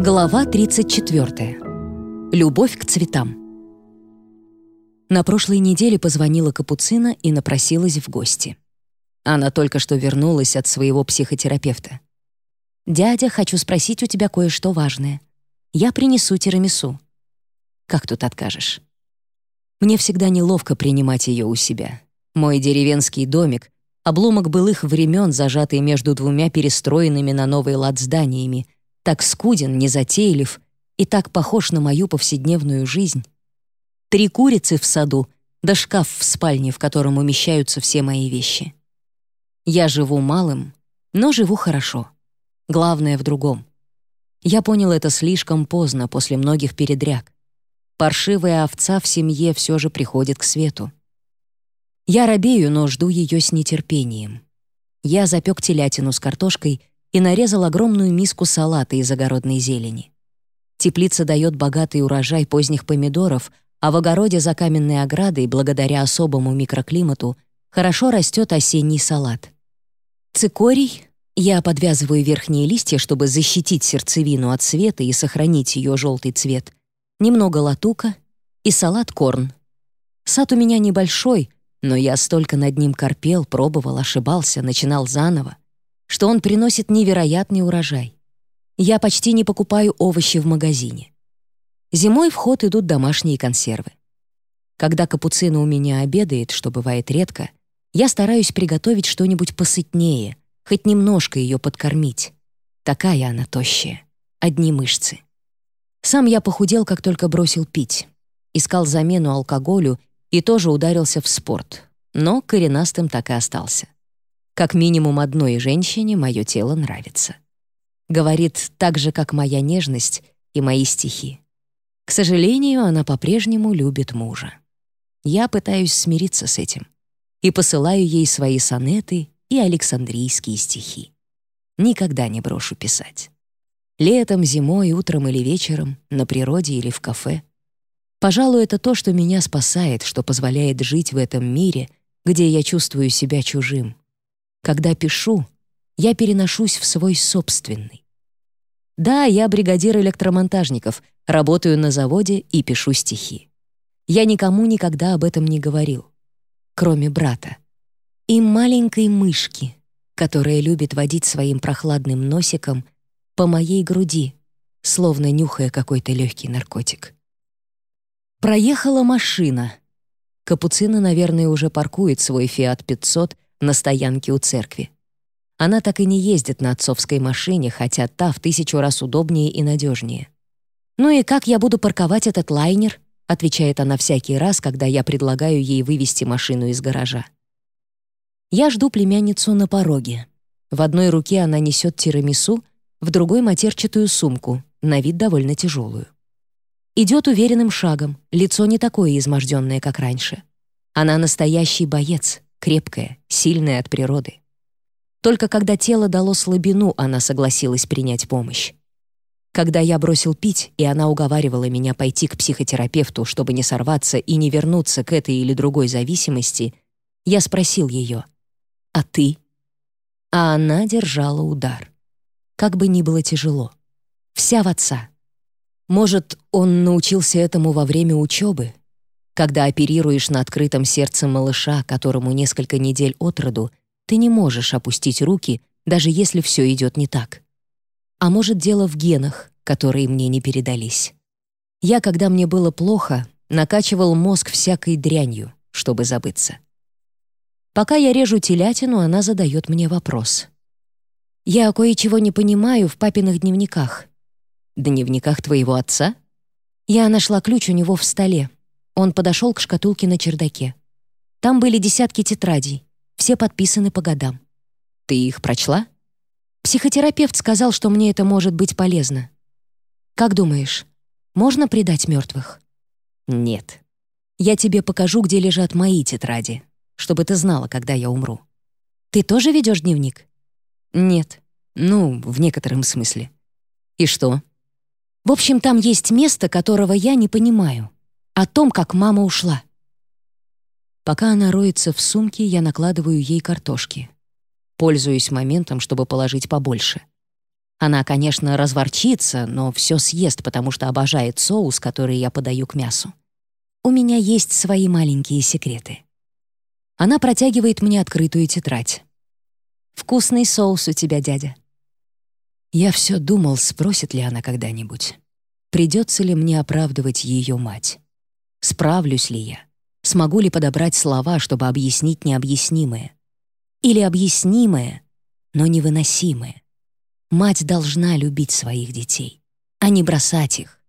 Глава 34. Любовь к цветам. На прошлой неделе позвонила Капуцина и напросилась в гости. Она только что вернулась от своего психотерапевта. «Дядя, хочу спросить у тебя кое-что важное. Я принесу тирамису». «Как тут откажешь?» Мне всегда неловко принимать ее у себя. Мой деревенский домик — обломок былых времен, зажатый между двумя перестроенными на новый лад зданиями — так скуден, незатейлив и так похож на мою повседневную жизнь. Три курицы в саду, да шкаф в спальне, в котором умещаются все мои вещи. Я живу малым, но живу хорошо. Главное в другом. Я понял это слишком поздно, после многих передряг. Паршивая овца в семье все же приходит к свету. Я робею, но жду ее с нетерпением. Я запек телятину с картошкой и нарезал огромную миску салата из огородной зелени. Теплица дает богатый урожай поздних помидоров, а в огороде за каменной оградой, благодаря особому микроклимату, хорошо растет осенний салат. Цикорий — я подвязываю верхние листья, чтобы защитить сердцевину от света и сохранить ее желтый цвет, немного латука и салат-корн. Сад у меня небольшой, но я столько над ним корпел, пробовал, ошибался, начинал заново что он приносит невероятный урожай. Я почти не покупаю овощи в магазине. Зимой в ход идут домашние консервы. Когда капуцина у меня обедает, что бывает редко, я стараюсь приготовить что-нибудь посытнее, хоть немножко ее подкормить. Такая она тощая. Одни мышцы. Сам я похудел, как только бросил пить. Искал замену алкоголю и тоже ударился в спорт. Но коренастым так и остался. Как минимум одной женщине мое тело нравится. Говорит так же, как моя нежность и мои стихи. К сожалению, она по-прежнему любит мужа. Я пытаюсь смириться с этим и посылаю ей свои сонеты и александрийские стихи. Никогда не брошу писать. Летом, зимой, утром или вечером, на природе или в кафе. Пожалуй, это то, что меня спасает, что позволяет жить в этом мире, где я чувствую себя чужим, когда пишу, я переношусь в свой собственный. Да, я бригадир электромонтажников, работаю на заводе и пишу стихи. Я никому никогда об этом не говорил, кроме брата. И маленькой мышки, которая любит водить своим прохладным носиком по моей груди, словно нюхая какой-то легкий наркотик. Проехала машина. Капуцина, наверное, уже паркует свой «Фиат 500», на стоянке у церкви. Она так и не ездит на отцовской машине, хотя та в тысячу раз удобнее и надежнее. «Ну и как я буду парковать этот лайнер?» отвечает она всякий раз, когда я предлагаю ей вывести машину из гаража. Я жду племянницу на пороге. В одной руке она несет тирамису, в другой — матерчатую сумку, на вид довольно тяжелую. Идет уверенным шагом, лицо не такое изможденное, как раньше. Она настоящий боец, крепкая, сильная от природы. Только когда тело дало слабину, она согласилась принять помощь. Когда я бросил пить, и она уговаривала меня пойти к психотерапевту, чтобы не сорваться и не вернуться к этой или другой зависимости, я спросил ее, «А ты?» А она держала удар. Как бы ни было тяжело. Вся в отца. Может, он научился этому во время учебы, когда оперируешь на открытом сердце малыша, которому несколько недель от роду, ты не можешь опустить руки, даже если все идет не так. А может, дело в генах, которые мне не передались. Я, когда мне было плохо, накачивал мозг всякой дрянью, чтобы забыться. Пока я режу телятину, она задает мне вопрос. «Я кое-чего не понимаю в папиных дневниках». «Дневниках твоего отца?» Я нашла ключ у него в столе. Он подошел к шкатулке на чердаке. Там были десятки тетрадей, все подписаны по годам. Ты их прочла? Психотерапевт сказал, что мне это может быть полезно. Как думаешь, можно предать мертвых? Нет. Я тебе покажу, где лежат мои тетради, чтобы ты знала, когда я умру. Ты тоже ведешь дневник? Нет. Ну, в некотором смысле. И что? В общем, там есть место, которого я не понимаю о том, как мама ушла. Пока она роется в сумке, я накладываю ей картошки. Пользуюсь моментом, чтобы положить побольше. Она, конечно, разворчится, но все съест, потому что обожает соус, который я подаю к мясу. У меня есть свои маленькие секреты. Она протягивает мне открытую тетрадь. «Вкусный соус у тебя, дядя». Я все думал, спросит ли она когда-нибудь. Придется ли мне оправдывать ее мать? Справлюсь ли я? Смогу ли подобрать слова, чтобы объяснить необъяснимое? Или объяснимое, но невыносимое? Мать должна любить своих детей, а не бросать их.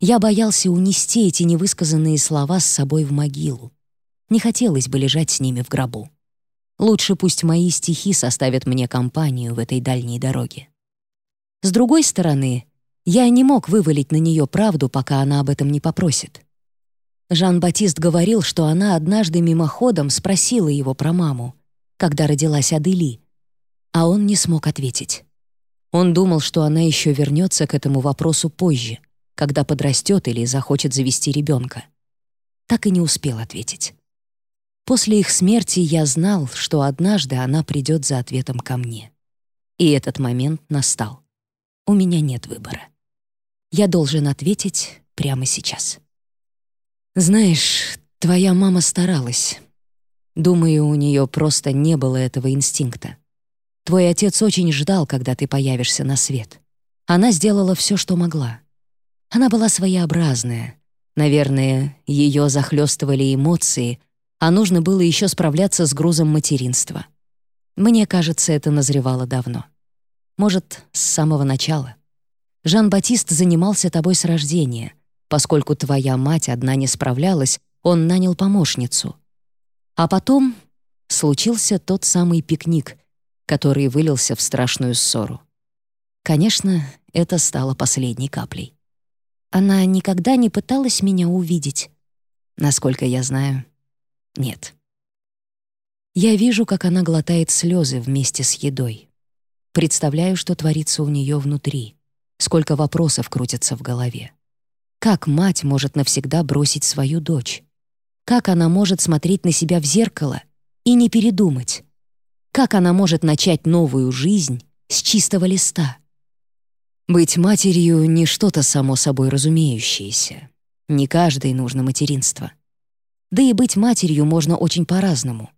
Я боялся унести эти невысказанные слова с собой в могилу. Не хотелось бы лежать с ними в гробу. Лучше пусть мои стихи составят мне компанию в этой дальней дороге. С другой стороны, я не мог вывалить на нее правду, пока она об этом не попросит. Жан-Батист говорил, что она однажды мимоходом спросила его про маму, когда родилась Адели, а он не смог ответить. Он думал, что она еще вернется к этому вопросу позже, когда подрастет или захочет завести ребенка. Так и не успел ответить. После их смерти я знал, что однажды она придет за ответом ко мне. И этот момент настал. У меня нет выбора. Я должен ответить прямо сейчас. Знаешь, твоя мама старалась. Думаю, у нее просто не было этого инстинкта. Твой отец очень ждал, когда ты появишься на свет. Она сделала все, что могла. Она была своеобразная. Наверное, ее захлестывали эмоции — а нужно было еще справляться с грузом материнства. Мне кажется, это назревало давно. Может, с самого начала. Жан-Батист занимался тобой с рождения. Поскольку твоя мать одна не справлялась, он нанял помощницу. А потом случился тот самый пикник, который вылился в страшную ссору. Конечно, это стало последней каплей. Она никогда не пыталась меня увидеть. Насколько я знаю, нет. Я вижу, как она глотает слезы вместе с едой. Представляю, что творится у нее внутри, сколько вопросов крутятся в голове. Как мать может навсегда бросить свою дочь? Как она может смотреть на себя в зеркало и не передумать? Как она может начать новую жизнь с чистого листа? Быть матерью — не что-то само собой разумеющееся. Не каждой нужно материнство. Да и быть матерью можно очень по-разному.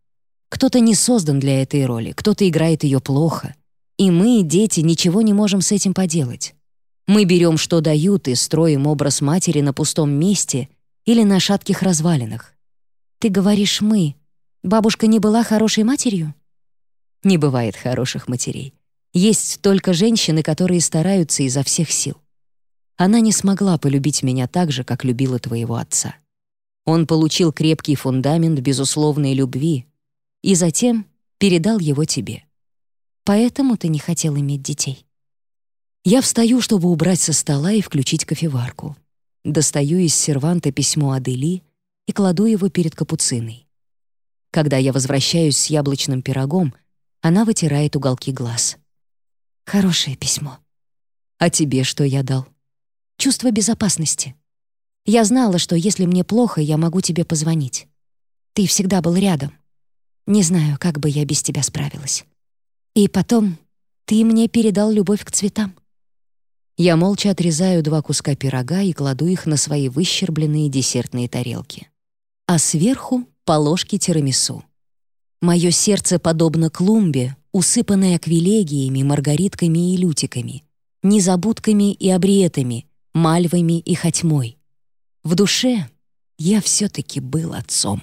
Кто-то не создан для этой роли, кто-то играет ее плохо. И мы, дети, ничего не можем с этим поделать. Мы берем, что дают, и строим образ матери на пустом месте или на шатких развалинах. Ты говоришь «мы». Бабушка не была хорошей матерью? Не бывает хороших матерей. Есть только женщины, которые стараются изо всех сил. Она не смогла полюбить меня так же, как любила твоего отца. Он получил крепкий фундамент безусловной любви и затем передал его тебе. Поэтому ты не хотел иметь детей. Я встаю, чтобы убрать со стола и включить кофеварку. Достаю из серванта письмо Адели и кладу его перед капуциной. Когда я возвращаюсь с яблочным пирогом, она вытирает уголки глаз. Хорошее письмо. А тебе что я дал? Чувство безопасности. Я знала, что если мне плохо, я могу тебе позвонить. Ты всегда был рядом. Не знаю, как бы я без тебя справилась. И потом ты мне передал любовь к цветам. Я молча отрезаю два куска пирога и кладу их на свои выщербленные десертные тарелки. А сверху — по ложке тирамису. Мое сердце подобно клумбе, усыпанной аквилегиями, маргаритками и лютиками, незабудками и обриетами, мальвами и хотьмой. В душе я все-таки был отцом.